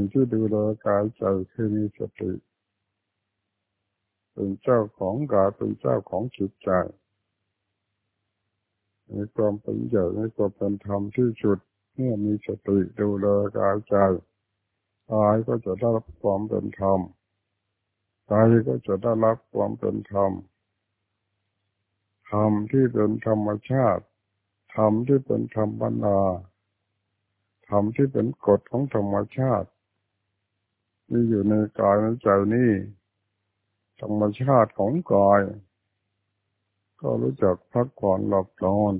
สิ่งที่ดูแลกายใจคือมีสติเป็นเจ้าของกายเป็นเจ้าของจิตใจมีความเป็นใหญ่มีความเป็นธรรมที่สุดเมื่อมีสติดูแลกายใจกายก็จะได้รับความเป็นธรรมใจก็จะได้รับความเป็นธรรมธรรมที่เป็นธรรมชาติธรรมที่เป็นธรรมนาธรรมที่เป็นกฎของธรรมชาติ มีอยู่ในกายในใจนี่ธรรมชาติของกาย ก็รู้จักพักผ่อนหลับนอน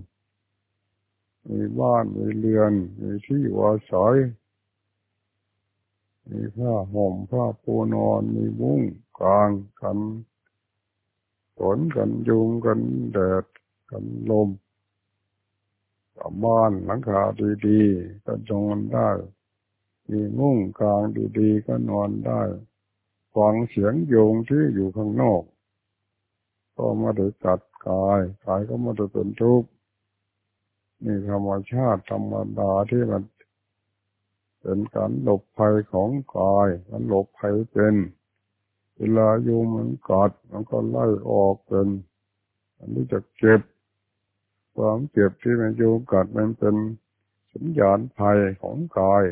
มีบ้านมีเรือน มีที่วาศัยมีผ้าห่มผ้าปูนอนมีมุ้งกลางกันฝนกันยุงกันแดดกันลมกับบ้านหลังคาดีๆก็จงนได้ มีมุ้งกลางดีๆก็นอนได้ฟังเสียงโยงที่อยู่ข้างนอก ก็มาได้จัดกายกายก็มาได้เป็นทุกข์นี่ธรรมชาติธรรมดาที่มันเป็นการหลบภัยของกายมันหลบภัยเป็น เวลาโยมมันกัดมันก็ไล่ออกเป็น มันรู้จักเจ็บความเจ็บที่มันโยมกัดมันเป็นสัญญาณภัยของกาย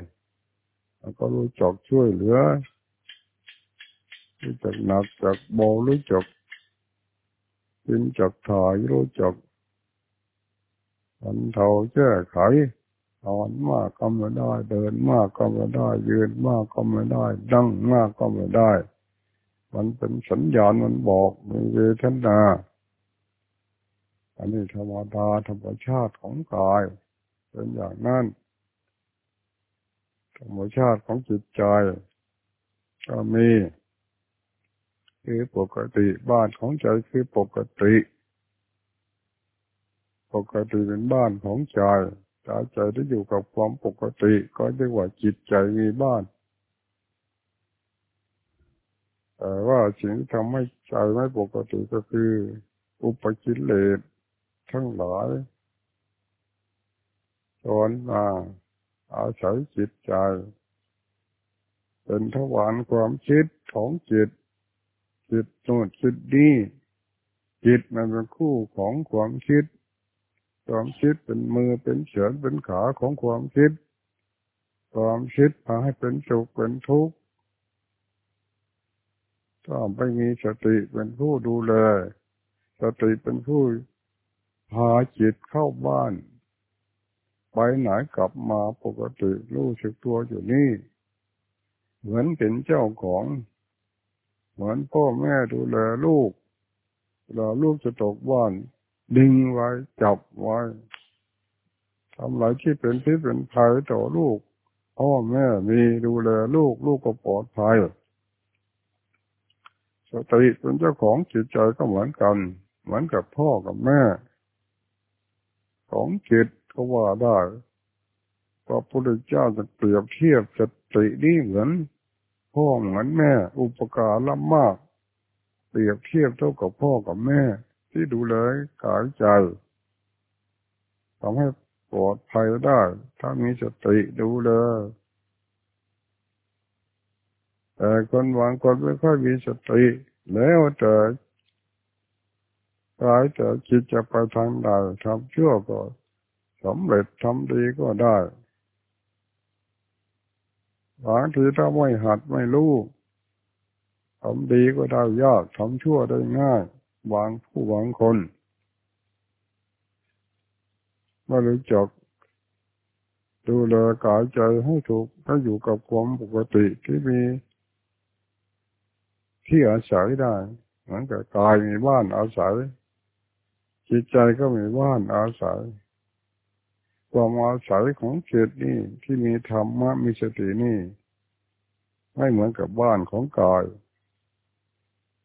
ก็รู้จักช่วยเหลือ รู้จักหนักจักเบารู้จักกินจักถ่ายรู้จักมันเท่าแก้ไขนอนมากก็ไม่ได้ เดินมากก็ไม่ได้ ยืนมากก็ไม่ได้ดังมากก็ไม่ได้ มันเป็นสัญญาณมันบอกมีเวทนาอันนี้ธรรมดาธรรมชาติของกาย เป็นอย่างนั้น ธรรมชาติของจิตใจ ก็มีคือปกติบ้านของใจคือปกติ ปกติเป็นบ้านของใจใจใจที่อยู่กับความปกติ ก็เรียกว่าจิตใจมีบ้านแต่ว่าสิ่งที่ทำให้ใจไม่ปกติก็คือ อุปกิเลสทั้งหลายสอนมา อาศัยจิตใจ เป็นทวารความคิดของจิต จิตโน่นจิตนี้จิตมันเป็นคู่ของความคิด ความคิดเป็นมือเป็นเฉือนเป็นขาของความคิด ความคิดพาให้เป็นสุขเป็นทุกข์ถ้าไม่มีสติเป็นผู้ดูแล สติเป็นผู้พาจิตเข้าบ้าน ไปไหนกลับมาปกติรู้สึกตัวอยู่นี่ เหมือนเป็นเจ้าของ เหมือนพ่อแม่ดูแลลูกเราลูกจะตกบ้าน ดึงไว้จับไว้ทำอะไรที่เป็นที่เป็นภัยต่อลูกพ่อแม่มีดูแลลูกลูกก็ปลอดภัยสติเป็นเจ้าของจิตใจก็เหมือนกัน เหมือนกับพ่อกับแม่ ของจิต ก็ว่าได้พระพุทธเจ้าจะเปรียบเทียบสตินี่เหมือนพ่อเหมือนแม่ อุปการละมาก เปรียบเทียบเท่ากับพ่อกับแม่ ที่ดูแลกายใจทำให้ปลอดภัยได้ ถ้ามีสติดูแลแต่คนวางคนไม่ค่อยมีสติ แล้วแต่กายแต่จิตจะไปทางใดทำชั่วก็ สำเร็จทำดีก็ได้บางทีถ้าไม่หัดไม่รู้ทำดีก็ได้ยากทำชั่วได้ง่ายบางผู้บางคนไม่รู้จักดูแลกายใจให้ถูกให้อยู่กับความปกติที่มี ที่อาศัยได้เหมือนกับกายมีบ้านอาศัย จิตใจก็มีบ้านอาศัย ความอาศัยของจิตนี่ที่มีธรรมะมีสตินี่ ไม่เหมือนกับบ้านของกาย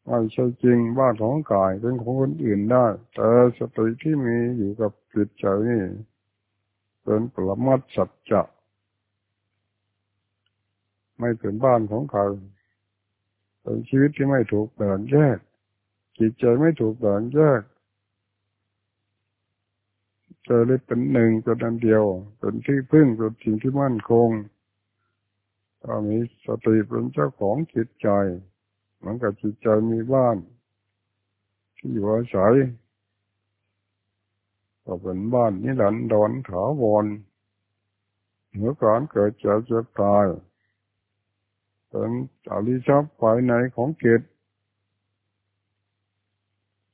ไม่ใช่จริงบ้านของกายเป็นของคนอื่นได้ แต่สติที่มีอยู่กับจิตใจนี่เป็นปรมัตสัจจะไม่เป็นบ้านของใครเป็นชีวิตที่ไม่ถูกแบ่งแยก จิตใจไม่ถูกแบ่งแยก ใจเลยเป็นหนึ่งเป็นอันเดียวเป็นที่พึ่งเป็นสิ่งที่มั่นคงถ้ามีสติเป็นเจ้าของจิตใจเหมือนกับจิตใจมีบ้าน ที่อยู่อาศัยก็เป็นบ้านนิรันดรถาวรเหนือการเกิดเจ็บเจ็บตายเป็นอริชับภายในของจิต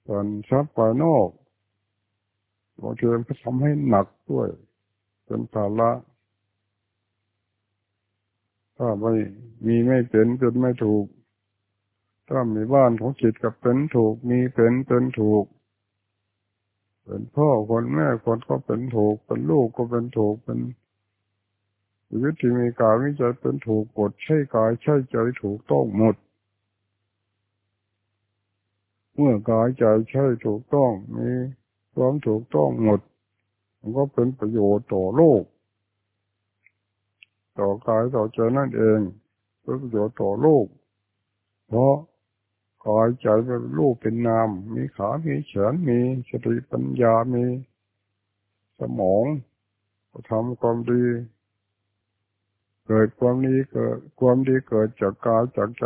เป็นทรัพย์ภายนอก บางทีมันทำให้หนักด้วย เป็นภาระถ้าไม่มีไม่เป็นเป็นไม่ถูก ถ้ามีบ้านของจิตกับเป็นถูก มีเป็นเป็นถูก เป็นพ่อคนแม่คนก็เป็นถูก เป็นลูกก็เป็นถูกเป็นชีวิตที่มีกายวิจัยเป็นถูกกดใช่กายใช่ใจถูกต้องหมด เมื่อกายใจใช่ถูกต้องมี ความถูกต้องหมด มันก็เป็นประโยชน์ต่อโลก ต่อกายต่อใจนั่นเอง เป็นประโยชน์ต่อโลก เพราะกายใจเป็นรูปเป็นนาม มีขา มีเฉนมีสติปัญญา มีสมองทำความดี เกิดความดีเกิดความดีเกิดจากกายจากใจ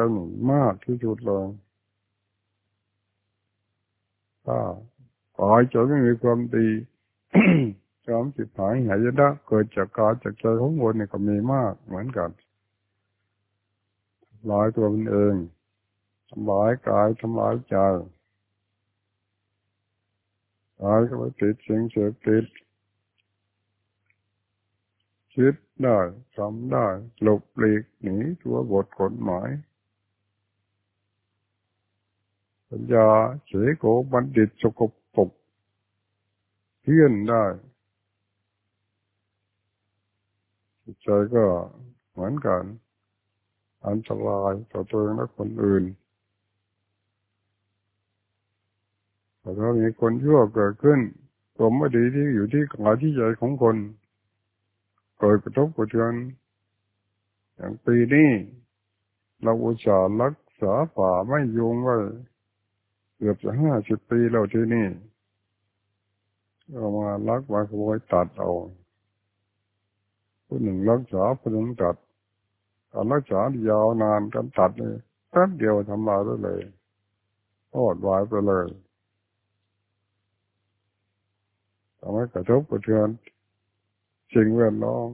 มากที่สุดเลยถ้า กายจะไม่มีความดีความจิตหายหายนะเกิดจากกาจากใจของคนนี่ก็มีมากเหมือนกันลายตัวมันเองทำลายกายทำลายใจกายก็ไปติดสิ่งเสพติดคิดได้ทำได้ หลบหลีกหนีตัวบทกฎหมายัญญาเฉยโกบัณฑิตสกป เพี้ยนได้จิตใจก็เหมือนกัน อันตรายต่อตัวเองและคนอื่นแต่ถ้ามีคนชั่วเกิดขึ้นผมไม่ดีที่อยู่ที่กายที่ใจของคนเกิดกระทบกระเทือนอย่างปีนี้เราอุตส่าห์รักษาป่าไม่ยุงไว้เกือบจะห้าสิบปีแล้วที่นี่ เอามาลักมาขโมยตัดเอาผู้หนึ่งรักษาผู้หนึ่งตัดการรักษายาวนานการตัดเลยแป๊บเดียวทำลายได้เลยอดวายไปเลยทำให้กระทบกระเทือนสิ่งแวดล้อม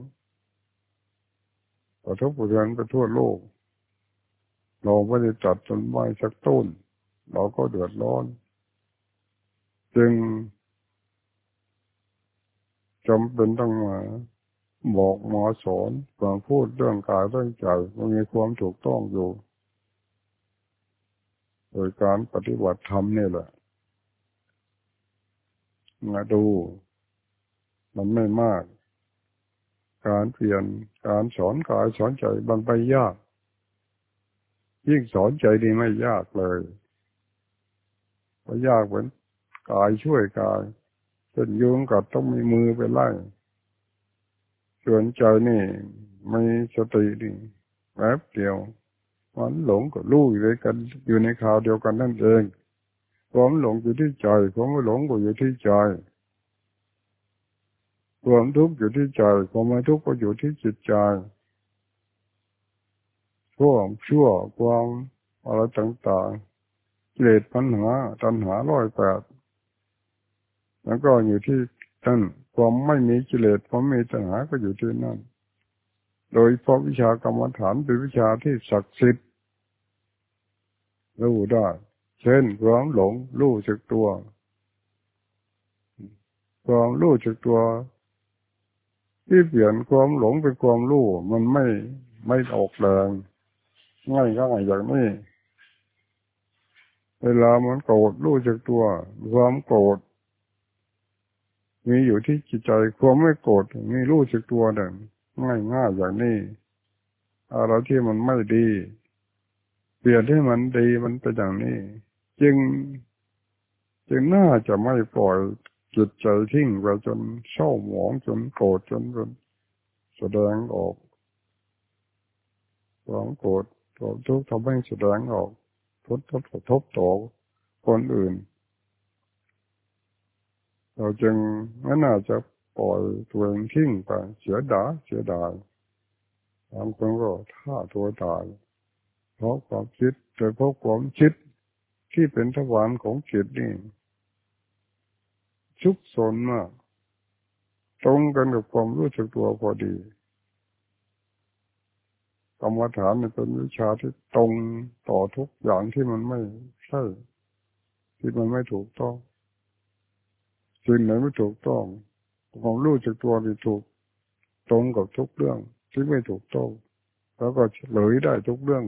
กระทบกระเทือนไปทั่วโลก เราไม่ได้จัดต้นไม้สักต้น เราก็เดือดร้อน จึง จำเป็นต้องมาบอกหมอสอนความพูดเรื่องกายเรื่องใจมันมีความถูกต้องอยู่ โดยการปฏิบัติธรรมนี่แหละมาดู มันไม่มาก การเปลี่ยนการสอนกายสอนใจบางไปยาก ยิ่งสอนใจดีไม่ยากเลยก็ยากเหมือนกายช่วยกาย เป็นยุงกับต้องมีมือไปไล่ ส่วนใจนี่ไม่สติดีแป๊บเดียว มันหลงกับลูกอยู่ด้วยกันอยู่ในข่าวเดียวกันนั่นเองความหลงอยู่ที่ใจความไม่หลงก็อยู่ที่ใจความทุกข์อยู่ที่ใจความไม่ทุกข์ก็อยู่ที่จิตใจชั่วชั่วความอะไรต่างๆเกลียดปัญหาตัณหาร้อยแปด แล้วก็อยู่ที่ท่านความไม่มีกิเลสความมีตัณหาก็อยู่ที่นั่น โดยเพราะวิชากรรมฐานเป็นวิชาที่ศักดิ์สิทธิ์รู้ได้ เช่นความหลงรู้จักตัว ความรู้จักตัว ที่เปลี่ยนความหลงเป็นความรู้มันไม่ไม่ออกแรงง่ายก็ง่ายอย่างนี้ เวลามันโกรธรู้จักตัว ความโกรธ มีอยู่ที่จิตใจความไม่โกรธมีรู้สึกตัวหนึ่งง่ายง่ายอย่างนี้อะไรที่มันไม่ดี เปลี่ยนให้มันดีมันเป็นอย่างนี้ จึง จึงน่าจะไม่ปล่อยจิตใจทิ้งไปจนเศร้าหมองจนโกรธจนจนแสดงออกความโกรธความทุกข์ทำให้แสดงออกทุบทบทบต่อคนอื่น เราจึงไม่น่าจะปล่อยตัวเองทิ้งไปเสียดายเสียดายบางคนก็ท่าตัวตายเพราะความคิดโดยเพราะความคิดที่เป็นทวารของจิตนี่ชุกสนมากตรงกันกับความรู้สึกตัวพอดีกรรมฐานเป็นวิชาที่ตรงต่อทุกอย่างที่มันไม่ใช่ที่มันไม่ถูกต้อง สิ่งไหนไม่ถูกต้องความรู้จักตัวที่ถูกตรงกับทุกเรื่องที่ไม่ถูกต้องแล้วก็เฉลยได้ทุกเรื่อง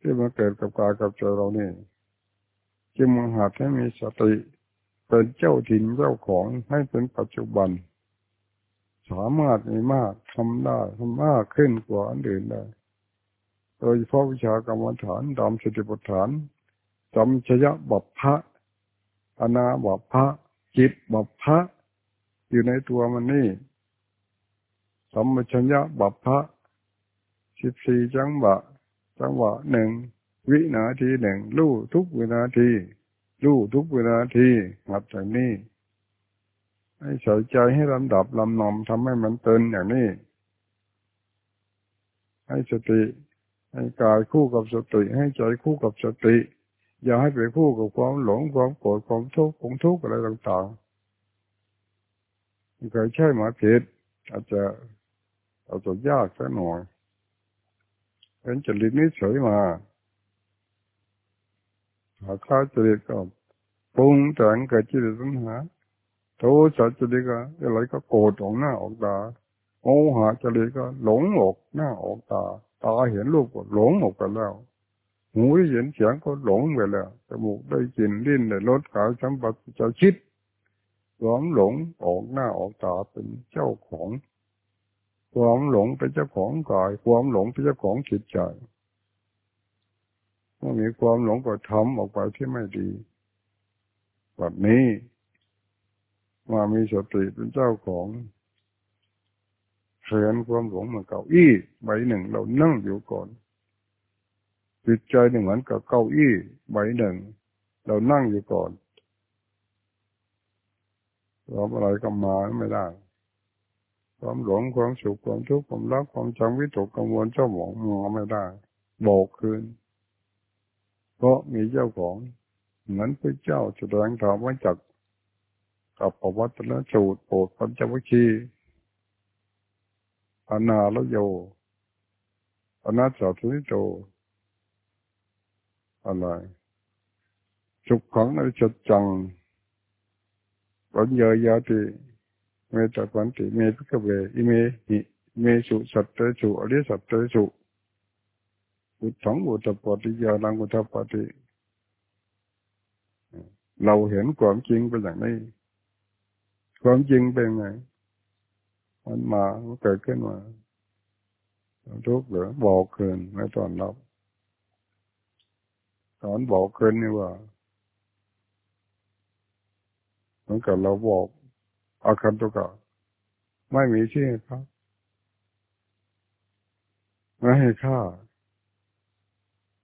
ที่มันเกิดกับกายกับใจเรานี่จึงมหัดให้มีสติ เป็นเจ้าถิ่นเจ้าของให้เป็นปัจจุบัน สามารถมีมากทำได้ทำมากขึ้นกว่าอันอื่นได้โดยเฉพาะวิชากรรมฐานดำสติปัฏฐานจำชยะบัพพะอนาบัพพะ จิตบัพพะอยู่ในตัวมันนี่สัมมชัญญะบัพพะสิบสี่จังหวะจังหวะหนึ่งวินาทีหนึ่งลู่ทุกวินาทีรู้ทุกเวลาทีหัดอย่างนี้ให้ใส่ใจให้ลำดับลำนอมทำให้มันเตือนอย่างนี้ ให้สติ ให้กายคู่กับสติ ให้ใจคู่กับสติ อย่าให้ไปคู่กับความหลงความโกรธความทุกข์ความทุกข์อะไรต่างๆเคยใช่หมาผิดอาจจะอาจจะยากสักหน่อยเป็นจริตนิสัยมาหาข้าจริตก็ปรุงแต่งเกิดจิตสัญหาโทสะจริตก็อะไรก็โกรธออกหน้าออกตาโมหะจริตก็หลงออกหน้าออกตาตาเห็นรูปก็หลงออกไปแล้ว หูได้ยินเสียงก็หลงไปแล้วจมูกได้กลิ่นลิ้นได้รสกายสัมผัสจะคิดความหลงออกหน้าออกตาเป็นเจ้าของความหลงเป็นเจ้าของกาย ความหลงเป็นเจ้าของจิตใจเมื่อมีความหลงก็ทำออกไปที่ไม่ดีแบบนี้มามีสติเป็นเจ้าของเขียนความหลงเหมือนเก้าอี้ใบหนึ่งเรานั่งอยู่ก่อน จิตใจหนึ่งเหมือนกับเก้าอี้ใบหนึ่ง เรานั่งอยู่ก่อนเราอะไรก็มาไม่ได้ ความหลงความสุขความทุกข์ความรักความจำวิตกกังวลเจ้าหมองมาไม่ได้บอกคืน เพราะมีเจ้าของเหมือนพระเจ้าแสดงธรรมไว้จากกับปวัตนสูตรโปรดปัญจวัคคีอนาลโยอนาสาธุนิโต อะไร สุขขังอริจจังปัญญายาติเมตตาปันติเมพิกเวอิเมหิเมสุสัตเตสุอริสัตเตสุอุทังอุตปฏิยานังอุตปฏิเราเห็นความจริงเป็นอย่างนี้ ความจริงเป็นไง มันมามันเกิดขึ้นมาทุกข์หรือบอกเกินไม่ตอนรับ ตอนบอกเกินนี่ว่าเหมือนกับเราบอกอาคันตุกะไม่มีที่ให้พักไม่ให้ค่า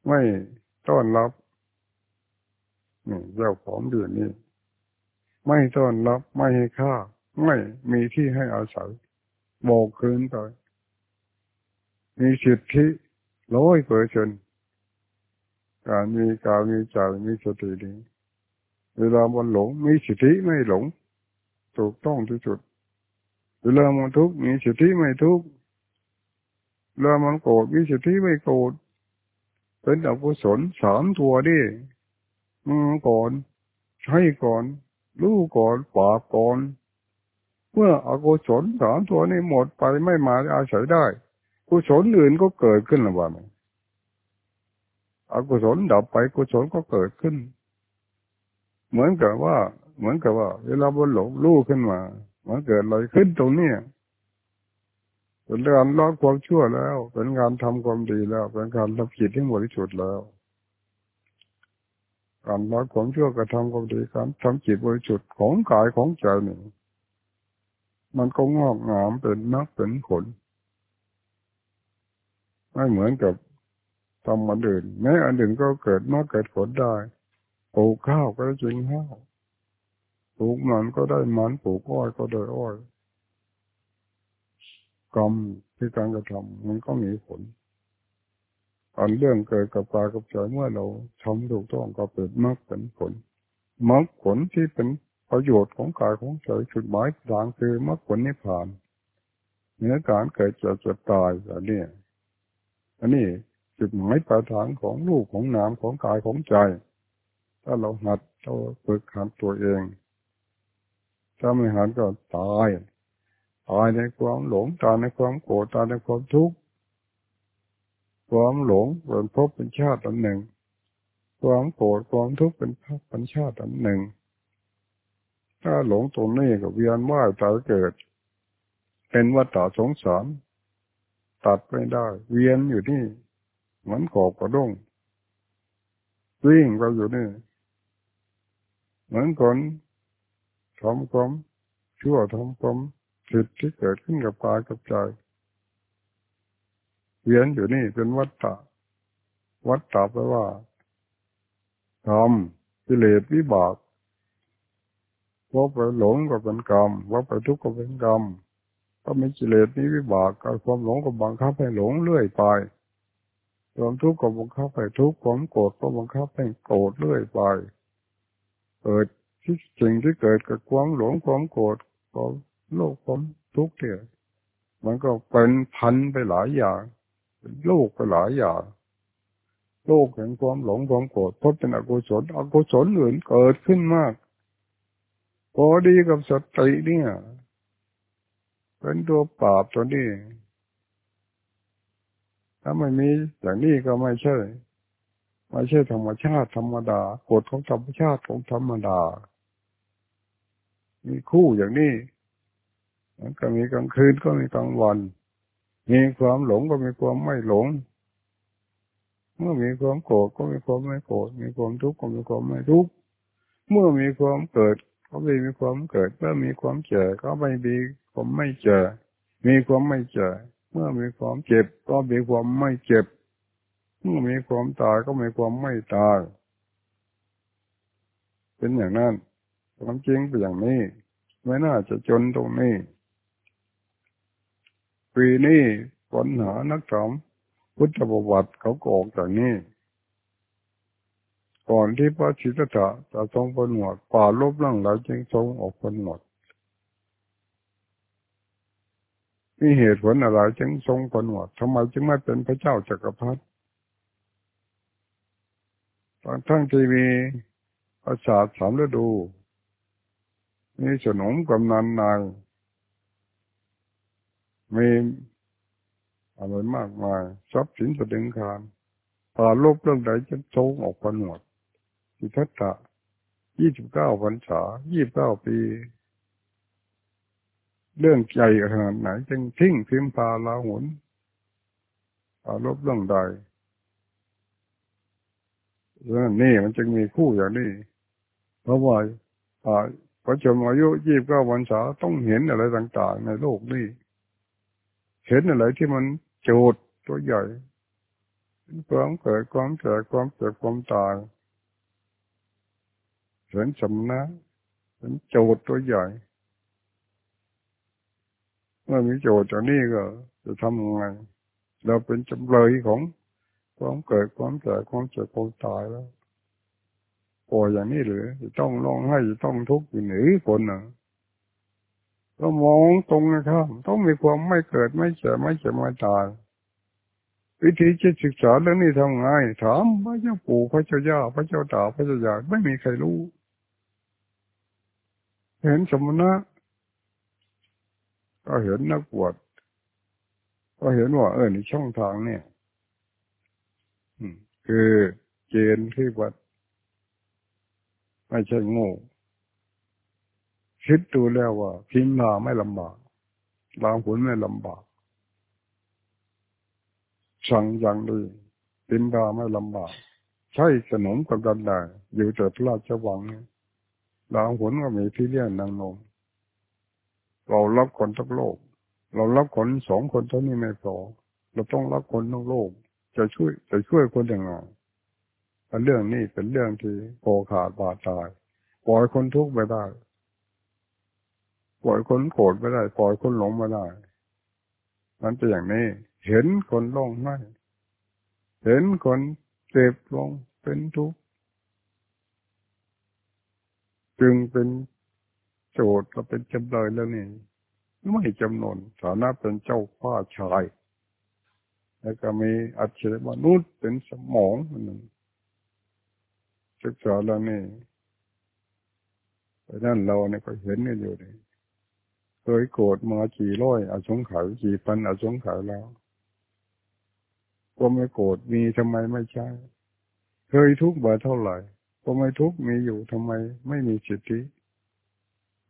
ไม่ต้อนรับนี่เจ้าของเดือนนี้ไม่ต้อนรับไม่ให้ค่า ไม่มีที่ให้อาศัยบอกคืนไปมีสิทธิร้อยเปอร์เซน การมีการมีใจมีสติดีเวลามันหลงมีสิทธิไม่หลง ถูกต้องที่สุด เวลามันทุกข์มีสิทธิไม่ทุกข์เวลามันโกรธมีสิทธิไม่โกรธเป็นอกุศลสามตัวดิมือก่อน ใช้ก่อนรู้ก่อนปาบก่อนเมื่ออกุศลสามตัวนี้หมดไปไม่มาอาศัยได้กุศลอื่นก็เกิดขึ้นละวัน อกุศลดับไปกุศลก็เกิดขึ้น เหมือนกับว่า เหมือนกับว่า เวลาบนหลงรู้ขึ้นมามันเกิดอะไรขึ้นตรงนี้เป็นการลดความชั่วแล้ว เป็นการทำความดีแล้ว เป็นการทำจิตที่บริสุทธิ์แล้ว การลดความชั่วกระทำความดีการทำจิตบริสุทธิ์ของกายของใจนี่มันก็งอกงามเป็นมรรคเป็นผลไม่เหมือนกับ ทำอันอื่นแม้อันอื่นก็เกิดมรรคเกิดผลได้ปลูกข้าวก็ได้จริงข้าวปลูกมันก็ได้มันปลูกอ้อยก็ได้อ้อยกรรมที่การกระทำมันก็มีผลอันเรื่องเกิดกับกายกับใจเมื่อเราทำถูกต้องก็เป็นมรรคเป็นผลมรรคผลที่เป็นประโยชน์ของกายของใจจุดหมายทางคือมรรคผลนิพพานเนื้อการเกิดจะจะตายอันนี้อันนี้ จุดหมายปลายทางของลูกของนามของกายของใจ ถ้าเราหัดเราฝึกหัดตัวเอง ถ้าไม่หัดก็ตายตายในความหลงตายในความโกรธตายในความทุกข์ความหลงเป็นภพเป็นชาติอันหนึ่ง ความโกรธความทุกข์เป็นภพเป็นชาติอันหนึ่ง ถ้าหลงตรงนี้ก็เวียนว่ายตายเกิด เป็นวัฏฏะสงสาร ตัดไม่ได้ เวียนอยู่นี่ เหมือนขอบกระด้งวิ่งไปอยู่นี่ เหมือนคนทำความชั่วทำความจิตที่เกิดขึ้นกับกายกับใจเวียนอยู่นี่เป็นวัฏฏะวัฏฏะแปลว่าทำกิเลสวิบากว่าไปหลงก็เป็นกรรมว่าไปทุกข์ก็เป็นกรรมถ้ามีกิเลสนี้วิบากกับความหลงก็บังคับให้หลงเรื่อยไป ความทุกข์ก็บังคับให้ทุกข์ความโกรธก็บังคับให้โกรธเรื่อยไปเกิดที่สิ่งที่เกิดกับความหลงความโกรธความโลกความทุกข์เนี่ยมันก็เป็นพันไปหลายอย่างเป็นโลกไปหลายอย่างโลกแห่งความหลงความโกรธพราะเป็นอกุศลอกุศลอื่นเกิดขึ้นมากพอดีกับสติเนี่ย เป็นตัวปราบตัวนี้ ถ้าไม่มีอย่างนี้ก็ไม่ใช่ไม่ใช่ธรรมชาติธรรมดากฎของธรรมชาติของธรรมดา มีคู่อย่างนี้มันก็มีกลางคืนก็มีกลางวัน มีความหลงก็มีความไม่หลง เมื่อมีความโกรธก็มีความไม่โกรธ มีความทุกข์ก็มีความไม่ทุกข์ เมื่อมีความเกิดก็ไม่มีความเกิด เมื่อมีความเจ็บก็ไม่มีความไม่เจ็บมีความไม่เจ็บ เมื่อมีความเจ็บก็มีความไม่เจ็บ เมื่อมีความตายก็มีความไม่ตาย เป็นอย่างนั้นความจริงเป็นอย่างนี้ ไม่น่าจะจนตรงนี้ ปีนี้ปัญหานักธรรมพุทธประวัติเขาก็ออกจากนี้ ก่อนที่พระชิตตะจะทรงผนวดป่าลบล่างหลายจึงทรงออกผนวด มีเหตุผลอะไรจึงทรงผนวดทำไมจึงไม่เป็นพระเจ้าจักรพรรดิตอนทั้งที่มีประสาทสามฤดู มีสนมกำนันนายมีอะไรมากมายทรัพย์สินสะดึงคารปาลบเรื่องใดจะโชงออกผนวดสิทัตตะยี่สิบเก้าพรรษายี่บเก้าปี เรื่องใจขนาดไหน จึงทิ้งพิมพาลาหุนปาลบเรื่องใดเรื่องนี้มันจึงมีคู่อย่างนี้ เพราะว่าพระชนอายุยี่บเก้าพรรษาต้องเห็นอะไรต่าง ๆ ในโลกนี้ เห็นอะไรที่มันโจดตัวใหญ่ความเกิดความแก่ความเจ็บความตายเห็นสำนักเห็นโจดตัวใหญ่ มื่อมีโจทย์จากนี้ก็จะทำยังไง เราเป็นจำเลยของความเกิดความแก่ความเจ็บความตายแล้วปล่อยอย่างนี้หรือจะต้องร้องให้จะต้องทุกข์อยู่หรือคนน่ะก็มองตรงนะครับ ต้องมีความไม่เกิดไม่เจ็บไม่เจ็บไม่ตายวิธีจะศึกษาเรื่องนี้ทำไงถามพระเจ้าปู่พระเจ้าย่าพระเจ้าตาพระเจ้าใหญ่ไม่มีใครรู้ เห็นสมณะ ก็เห็นนักบวชก็เห็นว่าเออในช่องทางเนี่ยคือเกณฑ์ที่วัดไม่ใช่โง่คิดดูแล้วว่าพิมพ์มาไม่ลำบากลางผลไม่ลำบาก สั่งอย่างดีดินดาไม่ลำบาก ใช้สนมกับกันได้อยู่แต่พระราชวังดาวผลก็มีพี่เลี้ยงนางนม เรารับคนทั้งโลก เรารับคนสองคนเท่านี้ไม่พอเราต้องรับคนทั้งโลก จะช่วยจะช่วยคนอย่างไรเรื่องนี้เป็นเรื่องที่โกขาดบาดตาย ปล่อยคนทุกข์ไปได้ ปล่อยคนโกรธไม่ได้ ปล่อยคนหลงไม่ได้ มันจะอย่างนี้ เห็นคนร้องไห้เห็นคนเจ็บลงเป็นทุกข์จึงเป็น จทย์ก็เป็นจำเลยแล้วนี่ไม่จำนวนฐานะเป็นเจ้าพ่อชาย แล้วก็มีอัจฉริมนุษย์เป็นสมองหนึ่งศึกษาแล้วนี่แต่นั่นเราเนี่ยก็เห็นกันอยู่นี่เคยโกรธมากี่ร้อยอาสงไขยกี่พันอาสงไขยแล้วก็ไม่โกรธมีทำไมไม่ใช่ เคยทุกข์มาเท่าไหร่ ก็ไม่ทุกข์มีอยู่ทำไม ไม่มีสิทธิ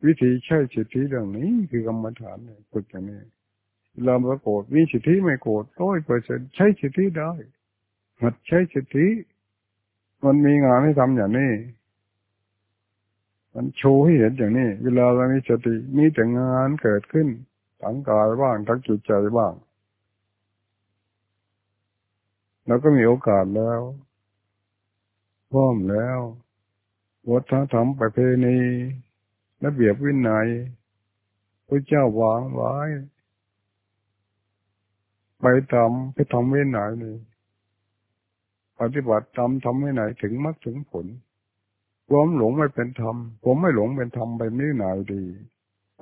วิธีใช้สิทธิเรื่องนี้คือกรรมฐานเนี่ยฝึกอย่างนี้เราไม่โกรธมีสิทธิไม่โกรธร้อยเปอร์เซ็นใช้สิทธิได้หัดใช้สิทธิ มันมีงานให้ทำอย่างนี้ มันโชว์ให้เห็นอย่างนี้ เวลาเรามีสติมีแต่งานเกิดขึ้นทั้งกายบ้างทั้งจิตใจบ้างเราก็มีโอกาสแล้วพร้อมแล้ววัฒนธรรมประเพณี ระเบียบวินัยพระเจ้าวางไว้ ไปทำไปทำวินัยนี่ปฏิบัติทำทำวินัยถึงมรรคถึงผลความหลงไม่เป็นธรรมผมไม่หลงเป็นธรรมไปไม่นายดี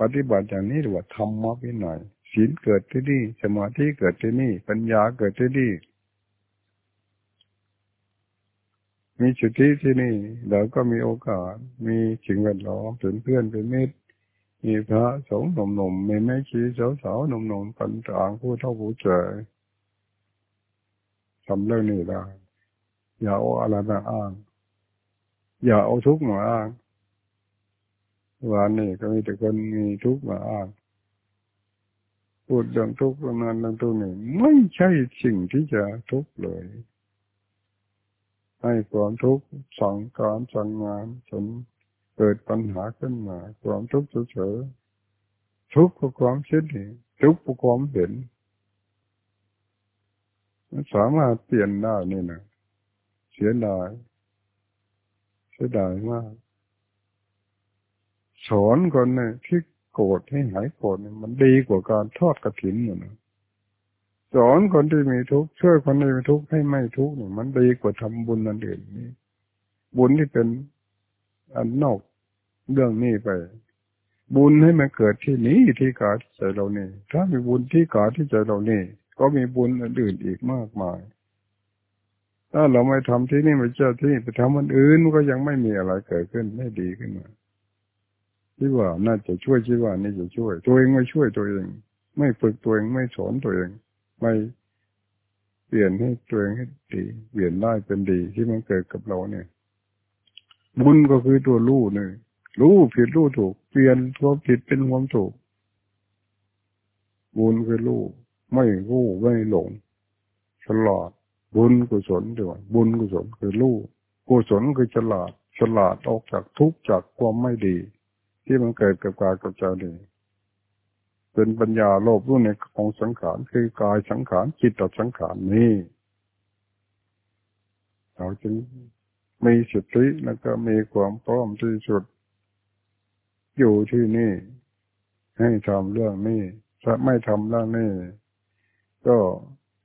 ปฏิบัติอย่างนี้เรียกว่าธรรมมรรควินัยศีลเกิดที่นี่สมาธิเกิดที่นี่ ปัญญาเกิดที่นี่ มีจุดที่ที่นี่เราก็มีโอกาส มีสิ่งแวดล้อมเป็นเพื่อนเป็นมิตร มีพระสงฆ์หนุ่มๆมีแม่ชีสาวๆหนุ่มๆปันต่างผู้เท่าผู้เจอทำเรื่องนี้ได้อย่าเอาอะไรมาอ้าง อย่าเอาทุกข์มาอ้างวันนี้ก็มีแต่คนมีทุกข์มาอ้างพูดเรื่องทุกข์เรื่องนั้นเรื่องทุกข์นี่ไม่ใช่สิ่งที่จะทุกข์เลย ให้ความทุกข์สั่งการสั่งงานจนเกิดปัญหาขึ้นมา ความทุกข์เฉยๆทุกข์กับความคิดนี่ทุกข์กับความเห็นมันสามารถเปลี่ยนได้นี่นะเสียดายเสียดายมากสอนคนเนี่ยที่โกรธให้หายโกรธมันดีกว่าการทอดกระถินอยู่นะ สอนคนที่มีทุกข์ช่วยคนที่มีทุกข์ให้ไม่ทุกข์เนี่ยมันดีกว่าทำบุญอันอื่นนี่บุญที่เป็นอันนอกเรื่องนี้ไป บุญให้มันเกิดที่นี้ที่กาที่ใจเรานี่ถ้ามีบุญที่กาที่ใจเรานี่ ก็มีบุญอันอื่นอีกมากมาย ถ้าเราไม่ทำที่นี่ไม่เจ้าที่ไปทำอันอื่นก็ยังไม่มีอะไรเกิดขึ้นไม่ดีขึ้นมาคิดว่าน่าจะช่วยคิดว่านี่จะช่วย ตัวเองไม่ช่วยตัวเอง ไม่ฝึกตัวเองไม่สอนตัวเอง ไม่เปลี่ยนให้ตัวเองให้ดีเปลี่ยนได้เป็นดีที่มันเกิดกับเราเนี่ย บุญก็คือตัวรู้เนี่ยรู้ผิดรู้ถูก เปลี่ยนความผิดเป็นความถูก บุญคือรู้ไม่รู้ไม่หลงฉลาดบุญกุศลด้วย บุญกุศลคือรู้กุศลคือฉลาดฉลาดออกจากทุกข์จากความไม่ดี ที่มันเกิดกับกายกับใจนี่ เป็นปัญญาโลภรู้ในของสังขารคือกายสังขารจิตตสังขารนี้เราจึงมีสติแล้วก็มีความพร้อมที่สุด อยู่ที่นี่ ให้ทำเรื่องนี้ถ้าไม่ทำเรื่องนี้ก็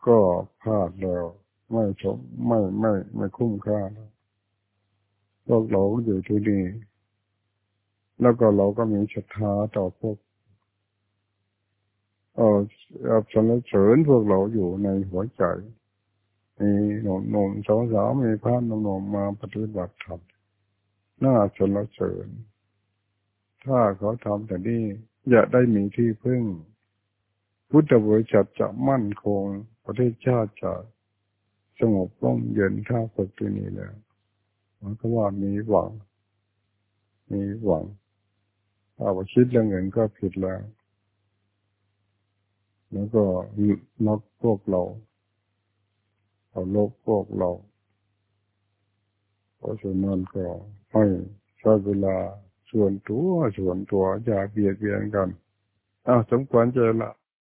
ก็พลาดแล้วไม่ชมไม่ไม่ไม่คุ้มค่าพวกเราอยู่ที่นี่แล้วก็เราก็มีศรัทธาต่อพวก เออสนเสริญพวกเราอยู่ในหัวใจมีหนุ่มหนุ่มสาวสาวมีพระหนุ่มหนุ่มมาปฏิบัติธรรมน่าสนเสริญ ถ้าเขาทำแต่นี้อย่าได้มีที่พึ่ง พุทธบริษัทจะมั่นคง ประเทศชาติจะสงบร่มเย็นถ้าฝึกตัวนี้แล้วมันก็ว่ามีหวัง มีหวังถ้าว่าคิดเรื่องเงินก็ผิดแล้ว แล้วก็นักพวกเราเอาโลกพวกเรา เพราะฉะนั้นก็ให้ใช้เวลาส่วนตัวส่วนตัวอย่าเบียดเบียนกันอ้าวสมควรเจอละ